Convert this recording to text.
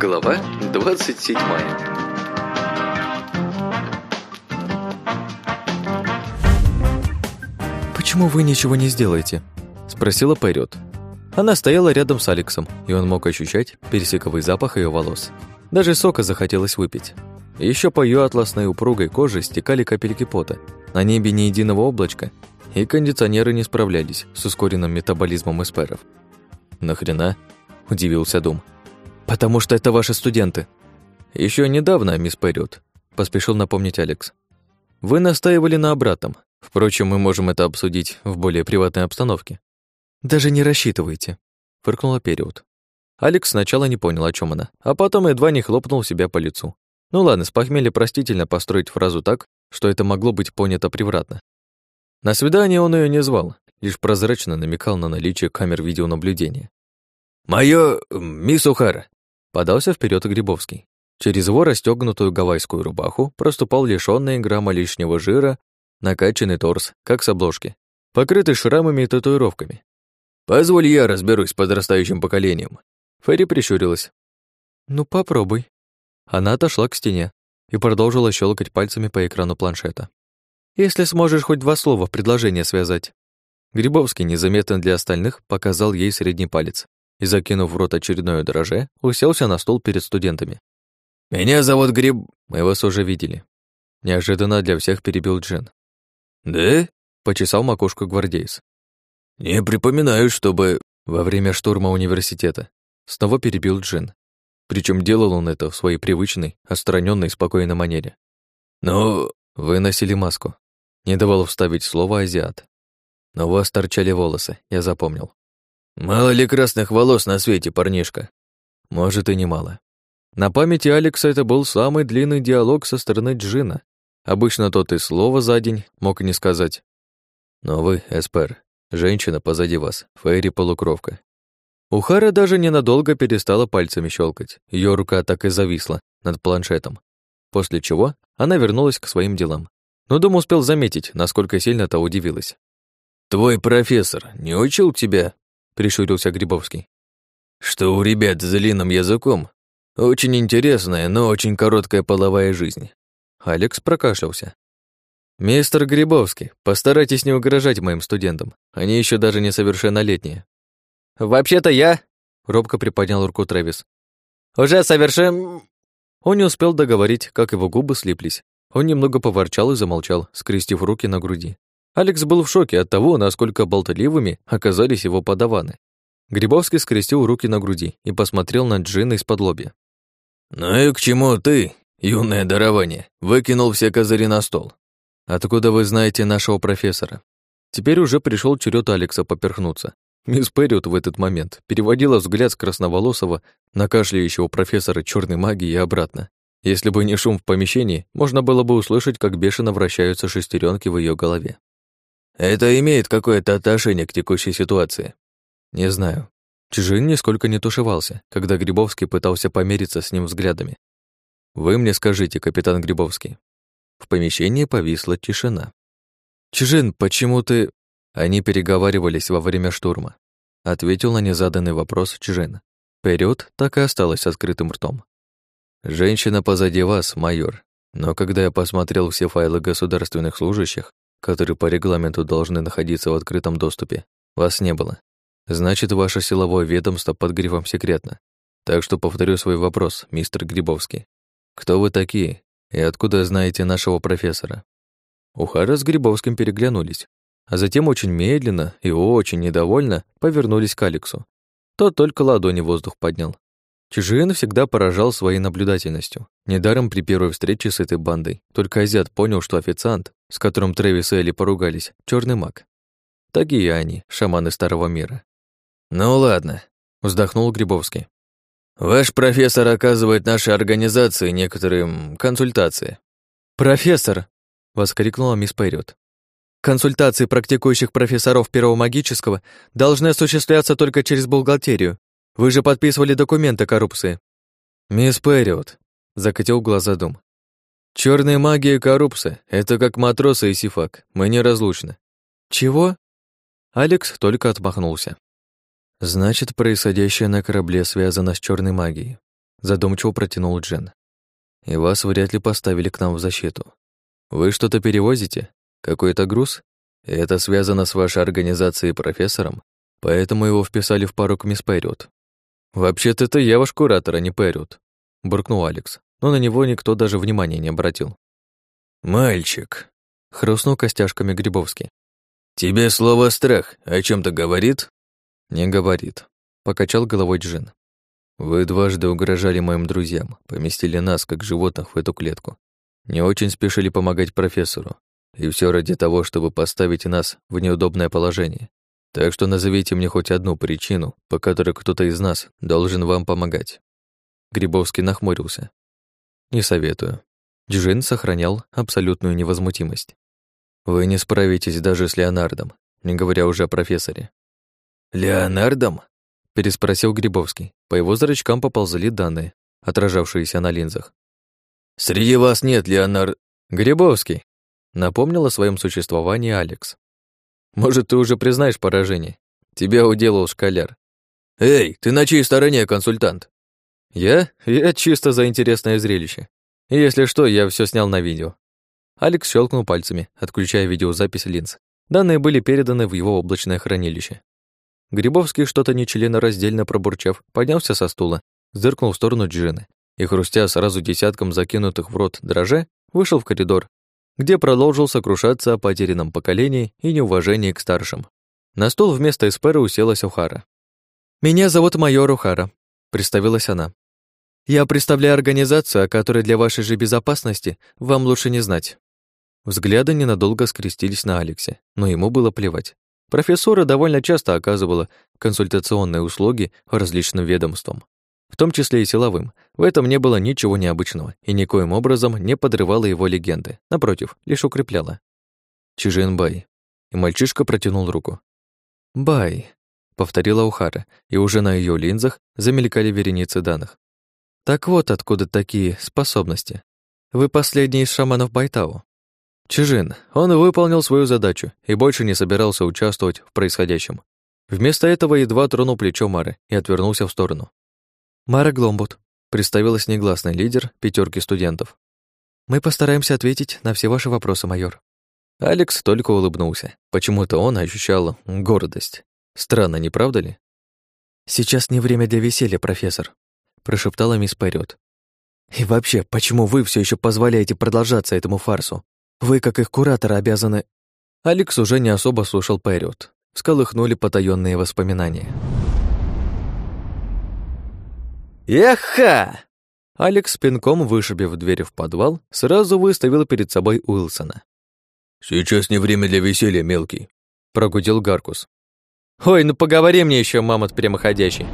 Глава 27 «Почему вы ничего не сделаете?» – спросила Пайрёт. Она стояла рядом с Алексом, и он мог ощущать персиковый запах ее волос. Даже сока захотелось выпить. Еще по ее атласной упругой коже стекали капельки пота. На небе ни единого облачка, и кондиционеры не справлялись с ускоренным метаболизмом эсперов. «Нахрена?» – удивился Дум. «Потому что это ваши студенты». Еще недавно, мисс Перриот», – поспешил напомнить Алекс. «Вы настаивали на обратном. Впрочем, мы можем это обсудить в более приватной обстановке». «Даже не рассчитывайте», – фыркнула Период. Алекс сначала не понял, о чем она, а потом едва не хлопнул себя по лицу. Ну ладно, с похмелья простительно построить фразу так, что это могло быть понято превратно. На свидание он ее не звал, лишь прозрачно намекал на наличие камер видеонаблюдения. «Моё... мисс Ухара!» — подался вперед Грибовский. Через его расстегнутую гавайскую рубаху проступал лишённый грамма лишнего жира, накачанный торс, как с обложки, покрытый шрамами и татуировками. «Позволь я разберусь с подрастающим поколением». Ферри прищурилась. «Ну, попробуй». Она отошла к стене и продолжила щелкать пальцами по экрану планшета. Если сможешь хоть два слова в предложение связать. Грибовский, незаметно для остальных, показал ей средний палец и, закинув в рот очередное дроже, уселся на стол перед студентами. «Меня зовут Гриб...» Мы вас уже видели. Неожиданно для всех перебил Джен. «Да?» — почесал макушку гвардейц. «Не припоминаю, чтобы...» Во время штурма университета. Снова перебил Джин. Причем делал он это в своей привычной, отстраненной, спокойной манере. «Но...» «Вы носили маску», не давал вставить слово «азиат». Но у вас торчали волосы, я запомнил. Мало ли красных волос на свете, парнишка? Может, и немало. На памяти Алекса это был самый длинный диалог со стороны Джина. Обычно тот и слова за день мог не сказать. Но вы, Эспер, женщина позади вас, Фейри полукровка. Ухара даже ненадолго перестала пальцами щелкать. Ее рука так и зависла над планшетом. После чего она вернулась к своим делам но Дом успел заметить, насколько сильно та удивилась. «Твой профессор не учил тебя?» — прищурился Грибовский. «Что у ребят с длинным языком очень интересная, но очень короткая половая жизнь». Алекс прокашлялся. «Мистер Грибовский, постарайтесь не угрожать моим студентам. Они еще даже несовершеннолетние». «Вообще-то я...» — робко приподнял руку Трэвис. «Уже совершен...» Он не успел договорить, как его губы слиплись, он немного поворчал и замолчал, скрестив руки на груди. Алекс был в шоке от того, насколько болтливыми оказались его подаваны. Грибовский скрестил руки на груди и посмотрел на Джина из-под лобья. «Ну и к чему ты, юное дарование, выкинул все козыри на стол?» «Откуда вы знаете нашего профессора?» Теперь уже пришел черед Алекса поперхнуться. Мисс Перриот в этот момент переводила взгляд с красноволосого на кашляющего профессора черной магии и обратно. Если бы не шум в помещении, можно было бы услышать, как бешено вращаются шестеренки в ее голове. Это имеет какое-то отношение к текущей ситуации? Не знаю. Чжин нисколько не тушевался, когда Грибовский пытался помериться с ним взглядами. Вы мне скажите, капитан Грибовский. В помещении повисла тишина. Чжин, почему ты... Они переговаривались во время штурма. Ответил на незаданный вопрос Чжин. Вперед так и осталось открытым ртом. Женщина позади вас, майор. Но когда я посмотрел все файлы государственных служащих, которые по регламенту должны находиться в открытом доступе, вас не было. Значит, ваше силовое ведомство под грифом «секретно». Так что повторю свой вопрос, мистер Грибовский. Кто вы такие и откуда знаете нашего профессора? Ухара с Грибовским переглянулись, а затем очень медленно и очень недовольно повернулись к Алексу. Тот только ладони в воздух поднял. Чужин всегда поражал своей наблюдательностью. Недаром при первой встрече с этой бандой только азиат понял, что официант, с которым Трэвис и Элли поругались, черный маг. Такие они, шаманы Старого Мира. «Ну ладно», — вздохнул Грибовский. «Ваш профессор оказывает нашей организации некоторые консультации». «Профессор!» — воскликнула мисс Пэрриот. «Консультации практикующих профессоров первого магического должны осуществляться только через бухгалтерию, вы же подписывали документы коррупции. Мисс Перриот, закатил глаза дом. Черная магия и коррупция — это как матросы и сифак. Мы неразлучны. Чего? Алекс только отмахнулся. Значит, происходящее на корабле связано с черной магией. Задумчиво протянул Джен. И вас вряд ли поставили к нам в защиту. Вы что-то перевозите? Какой-то груз? Это связано с вашей организацией и профессором? Поэтому его вписали в к мисс Перриот. «Вообще-то это я ваш куратор, а не Перриот», — буркнул Алекс, но на него никто даже внимания не обратил. «Мальчик», — хрустнул костяшками Грибовский. «Тебе слово «страх» о чем то говорит?» «Не говорит», — покачал головой Джин. «Вы дважды угрожали моим друзьям, поместили нас, как животных, в эту клетку. Не очень спешили помогать профессору. И все ради того, чтобы поставить нас в неудобное положение. Так что назовите мне хоть одну причину, по которой кто-то из нас должен вам помогать. Грибовский нахмурился. Не советую. Джин сохранял абсолютную невозмутимость. Вы не справитесь даже с Леонардом, не говоря уже о профессоре. Леонардом? переспросил Грибовский. По его зрачкам поползли данные, отражавшиеся на линзах. Среди вас нет Леонард... Грибовский, напомнил о своем существовании Алекс. Может, ты уже признаешь поражение? Тебя уделал школяр. Эй, ты на чьей стороне, консультант? Я? Я чисто за интересное зрелище. Если что, я все снял на видео. Алекс щелкнул пальцами, отключая видеозапись линз. Данные были переданы в его облачное хранилище. Грибовский, что-то нечленораздельно пробурчав, поднялся со стула, зыркнул в сторону Джины и, хрустя сразу десятком закинутых в рот дроже, вышел в коридор, где продолжил сокрушаться о потерянном поколении и неуважении к старшим. На стол вместо Эспера уселась Ухара. «Меня зовут майор Ухара», — представилась она. «Я представляю организацию, о которой для вашей же безопасности вам лучше не знать». Взгляды ненадолго скрестились на Алексе, но ему было плевать. Профессора довольно часто оказывала консультационные услуги различным ведомствам в том числе и силовым. В этом не было ничего необычного и никоим образом не подрывало его легенды. Напротив, лишь укрепляло. Чижин Бай. И мальчишка протянул руку. «Бай», — повторила Ухара, и уже на ее линзах замелькали вереницы данных. «Так вот откуда такие способности. Вы последний из шаманов Байтау». Чижин, он выполнил свою задачу и больше не собирался участвовать в происходящем. Вместо этого едва тронул плечо Мары и отвернулся в сторону. Мара Гломбут, представилась негласный лидер пятерки студентов. Мы постараемся ответить на все ваши вопросы, майор. Алекс только улыбнулся. Почему-то он ощущал гордость. Странно, не правда ли? Сейчас не время для веселья, профессор, прошептала мисс Перриот. И вообще, почему вы все еще позволяете продолжаться этому фарсу? Вы, как их куратор, обязаны... Алекс уже не особо слушал Перриот. Всколыхнули потаенные воспоминания. Эха! Алекс, пинком вышибив дверь в подвал, сразу выставил перед собой Уилсона. «Сейчас не время для веселья, мелкий», — прогудел Гаркус. «Ой, ну поговори мне еще, мамонт прямоходящий!»